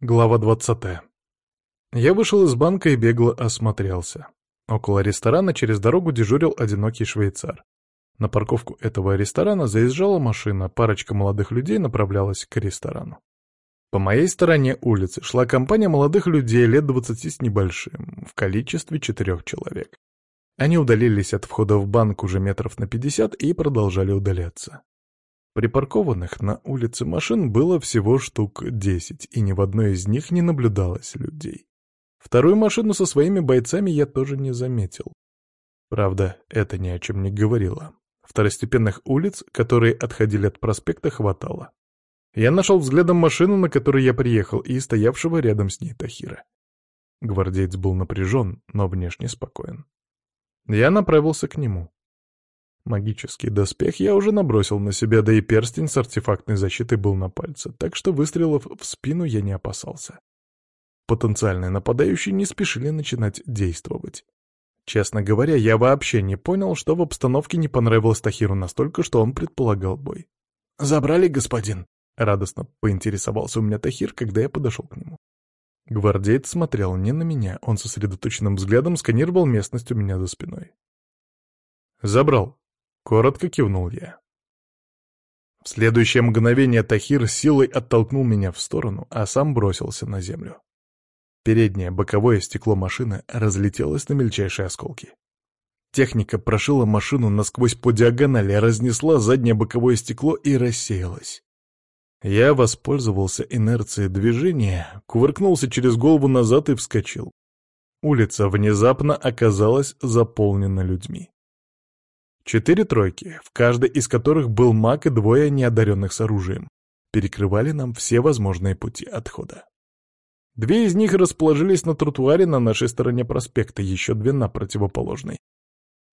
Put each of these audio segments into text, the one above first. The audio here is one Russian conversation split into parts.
Глава 20. Я вышел из банка и бегло осмотрелся. Около ресторана через дорогу дежурил одинокий швейцар. На парковку этого ресторана заезжала машина, парочка молодых людей направлялась к ресторану. По моей стороне улицы шла компания молодых людей лет двадцати с небольшим, в количестве четырех человек. Они удалились от входа в банк уже метров на пятьдесят и продолжали удаляться. Припаркованных на улице машин было всего штук десять, и ни в одной из них не наблюдалось людей. Вторую машину со своими бойцами я тоже не заметил. Правда, это ни о чем не говорило. Второстепенных улиц, которые отходили от проспекта, хватало. Я нашел взглядом машину, на которой я приехал, и стоявшего рядом с ней Тахира. Гвардеец был напряжен, но внешне спокоен. Я направился к нему. Магический доспех я уже набросил на себя, да и перстень с артефактной защитой был на пальце, так что выстрелов в спину я не опасался. Потенциальные нападающие не спешили начинать действовать. Честно говоря, я вообще не понял, что в обстановке не понравилось Тахиру настолько, что он предполагал бой. «Забрали, господин?» — радостно поинтересовался у меня Тахир, когда я подошел к нему. Гвардеец смотрел не на меня, он сосредоточенным взглядом сканировал местность у меня за спиной. «Забрал», Коротко кивнул я. В следующее мгновение Тахир силой оттолкнул меня в сторону, а сам бросился на землю. Переднее боковое стекло машины разлетелось на мельчайшие осколки. Техника прошила машину насквозь по диагонали, разнесла заднее боковое стекло и рассеялась. Я воспользовался инерцией движения, кувыркнулся через голову назад и вскочил. Улица внезапно оказалась заполнена людьми. Четыре тройки, в каждой из которых был маг и двое неодаренных с оружием, перекрывали нам все возможные пути отхода. Две из них расположились на тротуаре на нашей стороне проспекта, еще две на противоположной.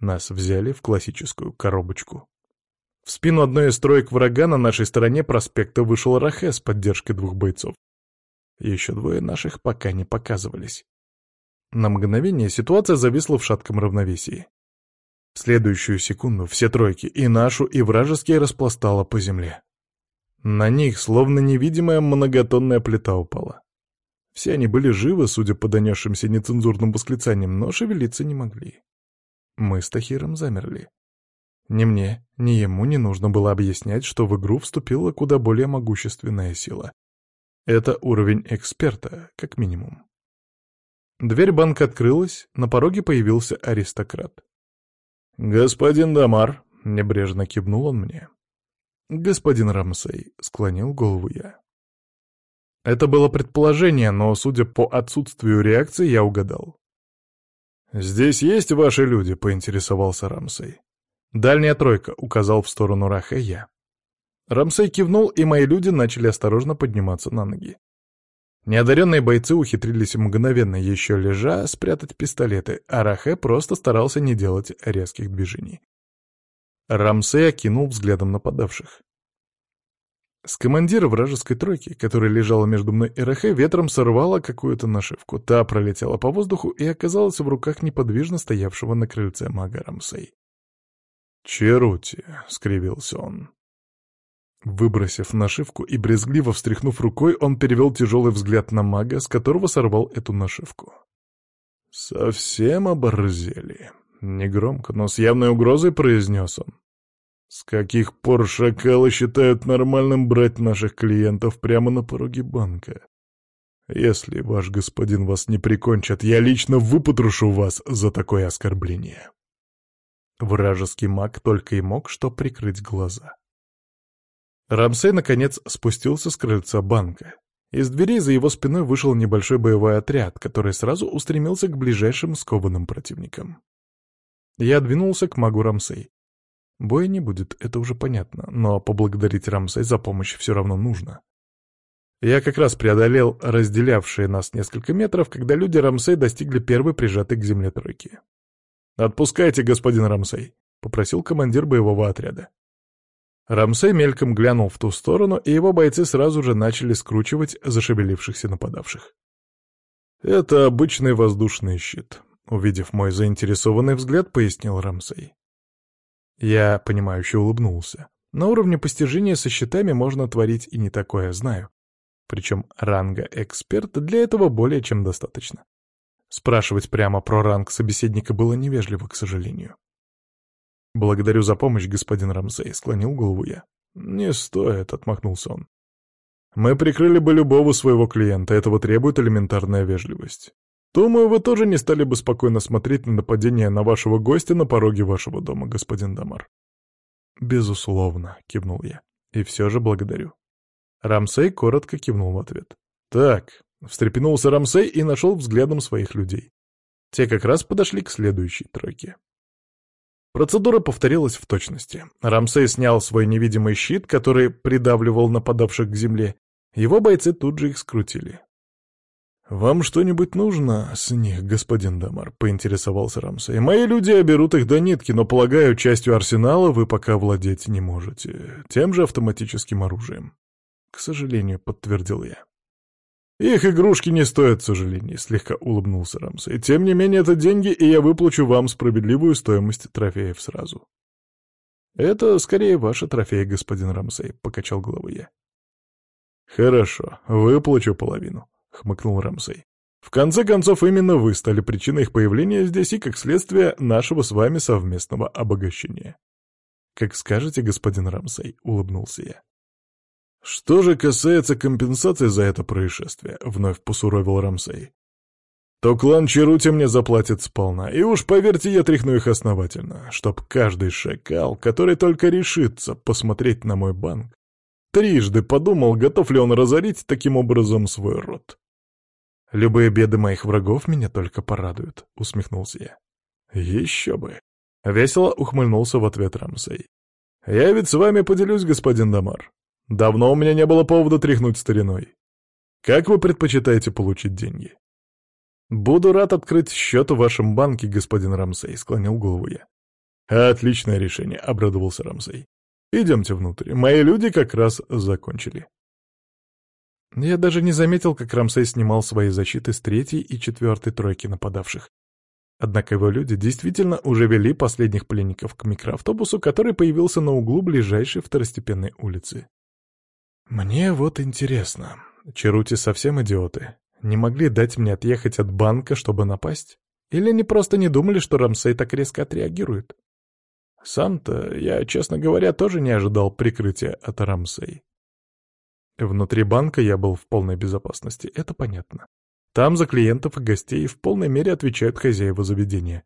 Нас взяли в классическую коробочку. В спину одной из троек врага на нашей стороне проспекта вышел Рахе с поддержкой двух бойцов. Еще двое наших пока не показывались. На мгновение ситуация зависла в шатком равновесии. В следующую секунду все тройки, и нашу, и вражеские, распластало по земле. На них словно невидимая многотонная плита упала. Все они были живы, судя по донесшимся нецензурным восклицаниям, но шевелиться не могли. Мы с Тахиром замерли. Ни мне, ни ему не нужно было объяснять, что в игру вступила куда более могущественная сила. Это уровень эксперта, как минимум. Дверь банка открылась, на пороге появился аристократ. «Господин Дамар», — небрежно кивнул он мне. «Господин Рамсей», — склонил голову я. Это было предположение, но, судя по отсутствию реакции, я угадал. «Здесь есть ваши люди?» — поинтересовался Рамсей. «Дальняя тройка», — указал в сторону Раха я. Рамсей кивнул, и мои люди начали осторожно подниматься на ноги. Неодаренные бойцы ухитрились мгновенно, еще лежа, спрятать пистолеты, а Рахе просто старался не делать резких движений. Рамсей окинул взглядом нападавших. С командира вражеской тройки, которая лежала между мной и Рахе, ветром сорвала какую-то нашивку. Та пролетела по воздуху и оказалась в руках неподвижно стоявшего на крыльце мага Рамсей. «Черути», — скривился он. Выбросив нашивку и брезгливо встряхнув рукой, он перевел тяжелый взгляд на мага, с которого сорвал эту нашивку. «Совсем оборзели», — негромко, но с явной угрозой произнес он. «С каких пор шакалы считают нормальным брать наших клиентов прямо на пороге банка? Если ваш господин вас не прикончит, я лично выпотрошу вас за такое оскорбление». Вражеский маг только и мог что прикрыть глаза. Рамсей, наконец, спустился с крыльца банка. Из дверей за его спиной вышел небольшой боевой отряд, который сразу устремился к ближайшим скованным противникам. Я двинулся к магу Рамсей. Боя не будет, это уже понятно, но поблагодарить Рамсей за помощь все равно нужно. Я как раз преодолел разделявшие нас несколько метров, когда люди Рамсей достигли первой прижатой к земле тройки. «Отпускайте, господин Рамсей», — попросил командир боевого отряда. Рамсей мельком глянул в ту сторону, и его бойцы сразу же начали скручивать зашевелившихся нападавших. «Это обычный воздушный щит», — увидев мой заинтересованный взгляд, пояснил Рамсей. Я, понимающе улыбнулся. На уровне постижения со щитами можно творить и не такое, знаю. Причем ранга эксперта для этого более чем достаточно. Спрашивать прямо про ранг собеседника было невежливо, к сожалению. «Благодарю за помощь, господин Рамсей», — склонил голову я. «Не стоит», — отмахнулся он. «Мы прикрыли бы любого своего клиента, этого требует элементарная вежливость. Думаю, вы тоже не стали бы спокойно смотреть на нападение на вашего гостя на пороге вашего дома, господин Дамар». «Безусловно», — кивнул я. «И все же благодарю». Рамсей коротко кивнул в ответ. «Так», — встрепенулся Рамсей и нашел взглядом своих людей. Те как раз подошли к следующей тройке. Процедура повторилась в точности. Рамсей снял свой невидимый щит, который придавливал нападавших к земле. Его бойцы тут же их скрутили. «Вам что-нибудь нужно с них, господин Дамар?» — поинтересовался Рамсей. «Мои люди оберут их до нитки, но, полагаю, частью арсенала вы пока владеть не можете. Тем же автоматическим оружием». «К сожалению», — подтвердил я. «Их игрушки не стоят сожалений», — слегка улыбнулся Рамсей. «Тем не менее, это деньги, и я выплачу вам справедливую стоимость трофеев сразу». «Это скорее ваши трофеи, господин Рамсей», — покачал головой я. «Хорошо, выплачу половину», — хмыкнул Рамсей. «В конце концов, именно вы стали причиной их появления здесь и, как следствие, нашего с вами совместного обогащения». «Как скажете, господин Рамсей», — улыбнулся я. «Что же касается компенсации за это происшествие», — вновь посуровил Рамсей, то клан Черути мне заплатит сполна, и уж поверьте, я тряхну их основательно, чтоб каждый шакал, который только решится посмотреть на мой банк, трижды подумал, готов ли он разорить таким образом свой род. «Любые беды моих врагов меня только порадуют», — усмехнулся я. «Еще бы!» — весело ухмыльнулся в ответ Рамсей. «Я ведь с вами поделюсь, господин Дамар. Давно у меня не было повода тряхнуть стариной. Как вы предпочитаете получить деньги? Буду рад открыть счет в вашем банке, господин Рамсей, склонил голову я. Отличное решение, обрадовался Рамсей. Идемте внутрь. Мои люди как раз закончили. Я даже не заметил, как Рамсей снимал свои защиты с третьей и четвертой тройки нападавших. Однако его люди действительно уже вели последних пленников к микроавтобусу, который появился на углу ближайшей второстепенной улицы. Мне вот интересно, Черути совсем идиоты. Не могли дать мне отъехать от банка, чтобы напасть? Или они просто не думали, что Рамсей так резко отреагирует? Сам-то, я, честно говоря, тоже не ожидал прикрытия от Рамсей. Внутри банка я был в полной безопасности, это понятно. Там за клиентов и гостей в полной мере отвечают хозяева заведения.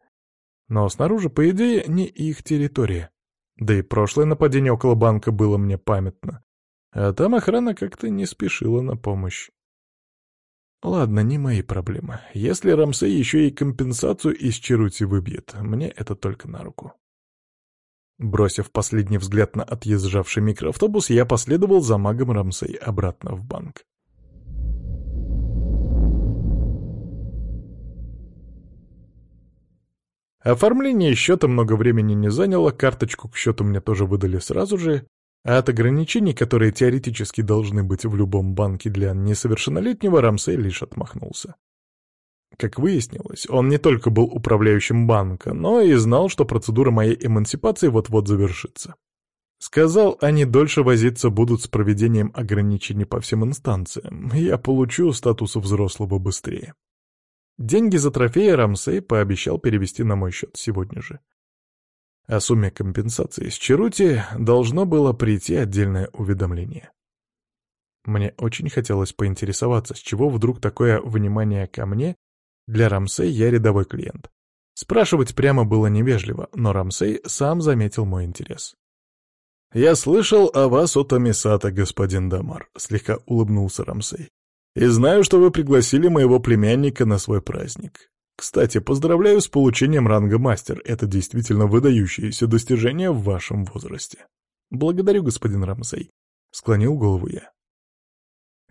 Но снаружи, по идее, не их территория. Да и прошлое нападение около банка было мне памятно. А там охрана как-то не спешила на помощь. Ладно, не мои проблемы. Если Рамсей еще и компенсацию из Черути выбьет, мне это только на руку. Бросив последний взгляд на отъезжавший микроавтобус, я последовал за магом Рамсей обратно в банк. Оформление счета много времени не заняло, карточку к счету мне тоже выдали сразу же, а от ограничений, которые теоретически должны быть в любом банке для несовершеннолетнего, Рамсей лишь отмахнулся. Как выяснилось, он не только был управляющим банка, но и знал, что процедура моей эмансипации вот-вот завершится. Сказал, они дольше возиться будут с проведением ограничений по всем инстанциям, я получу статус взрослого быстрее. Деньги за трофеи Рамсей пообещал перевести на мой счет сегодня же. О сумме компенсации с Черути должно было прийти отдельное уведомление. Мне очень хотелось поинтересоваться, с чего вдруг такое внимание ко мне, для Рамсей я рядовой клиент. Спрашивать прямо было невежливо, но Рамсей сам заметил мой интерес. «Я слышал о вас от Амисата, господин Дамар», — слегка улыбнулся Рамсей. «И знаю, что вы пригласили моего племянника на свой праздник. Кстати, поздравляю с получением ранга мастер. Это действительно выдающееся достижение в вашем возрасте. Благодарю, господин Рамсей. Склонил голову я.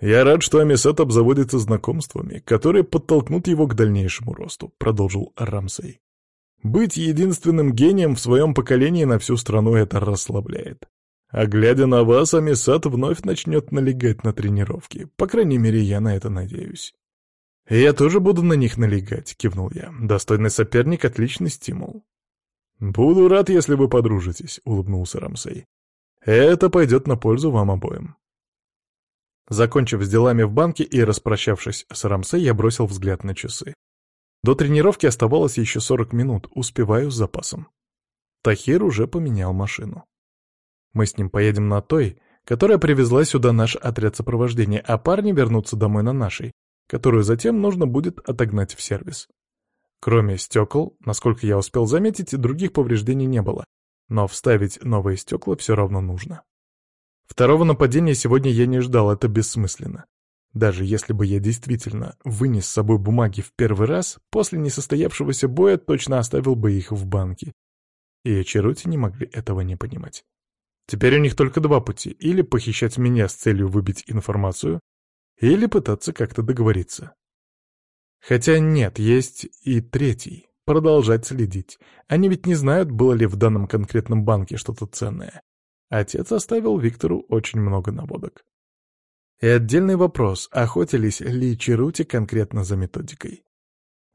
«Я рад, что Амисат обзаводится знакомствами, которые подтолкнут его к дальнейшему росту», — продолжил Рамсей. «Быть единственным гением в своем поколении на всю страну это расслабляет. А глядя на вас, Амисат вновь начнет налегать на тренировки. По крайней мере, я на это надеюсь». «Я тоже буду на них налегать», — кивнул я. «Достойный соперник — отличный стимул». «Буду рад, если вы подружитесь», — улыбнулся Рамсей. «Это пойдет на пользу вам обоим». Закончив с делами в банке и распрощавшись с Рамсе, я бросил взгляд на часы. До тренировки оставалось еще 40 минут, успеваю с запасом. Тахир уже поменял машину. Мы с ним поедем на той, которая привезла сюда наш отряд сопровождения, а парни вернутся домой на нашей, которую затем нужно будет отогнать в сервис. Кроме стекол, насколько я успел заметить, других повреждений не было, но вставить новые стекла все равно нужно. Второго нападения сегодня я не ждал, это бессмысленно. Даже если бы я действительно вынес с собой бумаги в первый раз, после несостоявшегося боя точно оставил бы их в банке. И Чарути не могли этого не понимать. Теперь у них только два пути — или похищать меня с целью выбить информацию, или пытаться как-то договориться. Хотя нет, есть и третий — продолжать следить. Они ведь не знают, было ли в данном конкретном банке что-то ценное. Отец оставил Виктору очень много наводок. И отдельный вопрос, охотились ли Чарути конкретно за методикой.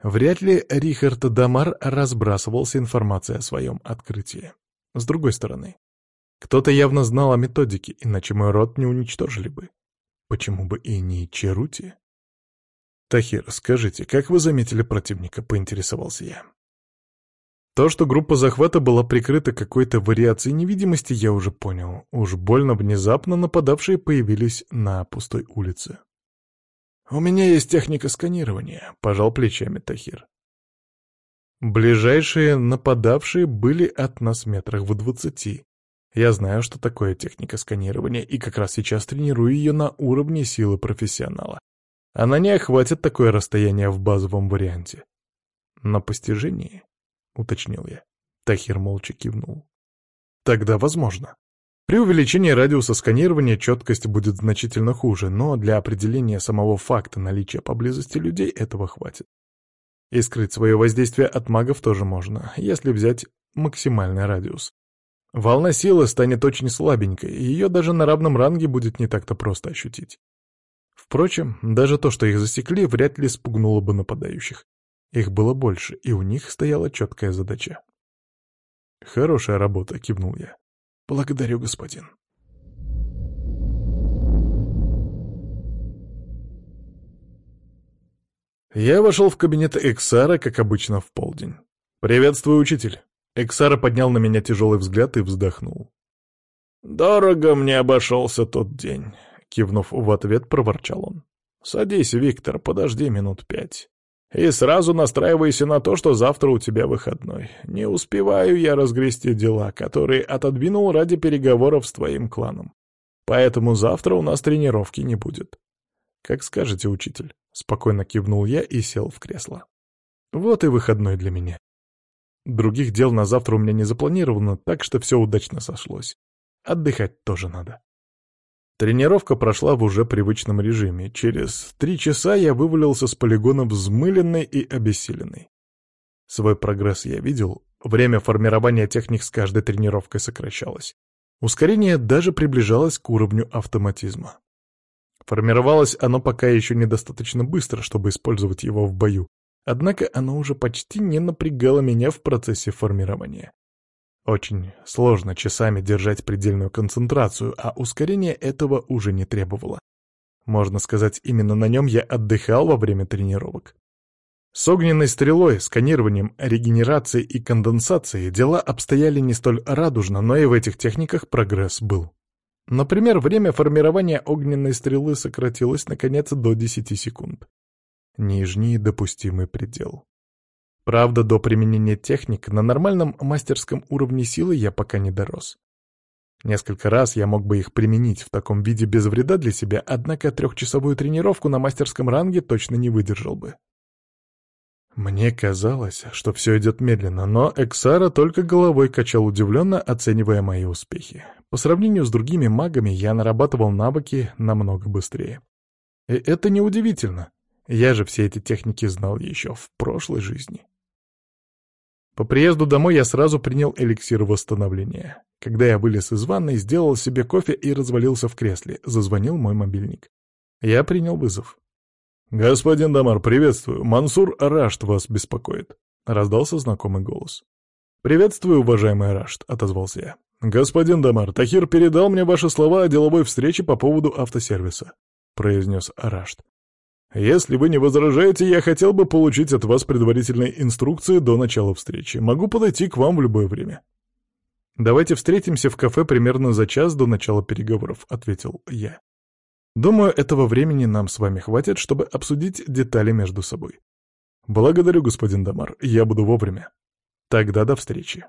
Вряд ли Рихард Дамар разбрасывался информацией о своем открытии. С другой стороны, кто-то явно знал о методике, иначе мой род не уничтожили бы. Почему бы и не Чарути? «Тахир, скажите, как вы заметили противника?» — поинтересовался я. То, что группа захвата была прикрыта какой-то вариацией невидимости, я уже понял. Уж больно внезапно нападавшие появились на пустой улице. «У меня есть техника сканирования», — пожал плечами Тахир. Ближайшие нападавшие были от нас метрах в двадцати. Я знаю, что такое техника сканирования, и как раз сейчас тренирую ее на уровне силы профессионала. Она не охватит такое расстояние в базовом варианте. На постижении, — уточнил я. Тахир молча кивнул. Тогда возможно. При увеличении радиуса сканирования четкость будет значительно хуже, но для определения самого факта наличия поблизости людей этого хватит. И скрыть свое воздействие от магов тоже можно, если взять максимальный радиус. Волна силы станет очень слабенькой, и ее даже на равном ранге будет не так-то просто ощутить. Впрочем, даже то, что их засекли, вряд ли спугнуло бы нападающих. Их было больше, и у них стояла четкая задача. «Хорошая работа», — кивнул я. «Благодарю, господин». Я вошел в кабинет Эксара, как обычно, в полдень. «Приветствую, учитель». Эксара поднял на меня тяжелый взгляд и вздохнул. «Дорого мне обошелся тот день. Кивнув в ответ, проворчал он. «Садись, Виктор, подожди минут пять. И сразу настраивайся на то, что завтра у тебя выходной. Не успеваю я разгрести дела, которые отодвинул ради переговоров с твоим кланом. Поэтому завтра у нас тренировки не будет». «Как скажете, учитель», — спокойно кивнул я и сел в кресло. «Вот и выходной для меня. Других дел на завтра у меня не запланировано, так что все удачно сошлось. Отдыхать тоже надо». Тренировка прошла в уже привычном режиме. Через три часа я вывалился с полигона взмыленный и обессиленный. Свой прогресс я видел, время формирования техник с каждой тренировкой сокращалось. Ускорение даже приближалось к уровню автоматизма. Формировалось оно пока еще недостаточно быстро, чтобы использовать его в бою, однако оно уже почти не напрягало меня в процессе формирования. Очень сложно часами держать предельную концентрацию, а ускорение этого уже не требовало. Можно сказать, именно на нем я отдыхал во время тренировок. С огненной стрелой, сканированием, регенерацией и конденсацией дела обстояли не столь радужно, но и в этих техниках прогресс был. Например, время формирования огненной стрелы сократилось, наконец, до 10 секунд. Нижний допустимый предел. Правда, до применения техник на нормальном мастерском уровне силы я пока не дорос. Несколько раз я мог бы их применить в таком виде без вреда для себя, однако трехчасовую тренировку на мастерском ранге точно не выдержал бы. Мне казалось, что все идет медленно, но Эксара только головой качал удивленно, оценивая мои успехи. По сравнению с другими магами я нарабатывал навыки намного быстрее. И это неудивительно. Я же все эти техники знал еще в прошлой жизни. По приезду домой я сразу принял эликсир восстановления. Когда я вылез из ванной, сделал себе кофе и развалился в кресле. Зазвонил мой мобильник. Я принял вызов. «Господин Дамар, приветствую. Мансур Рашт вас беспокоит», — раздался знакомый голос. «Приветствую, уважаемый Рашт», — отозвался я. «Господин Дамар, Тахир передал мне ваши слова о деловой встрече по поводу автосервиса. — произнес Арашт. «Если вы не возражаете, я хотел бы получить от вас предварительные инструкции до начала встречи. Могу подойти к вам в любое время». «Давайте встретимся в кафе примерно за час до начала переговоров», — ответил я. «Думаю, этого времени нам с вами хватит, чтобы обсудить детали между собой». «Благодарю, господин Дамар, я буду вовремя». «Тогда до встречи».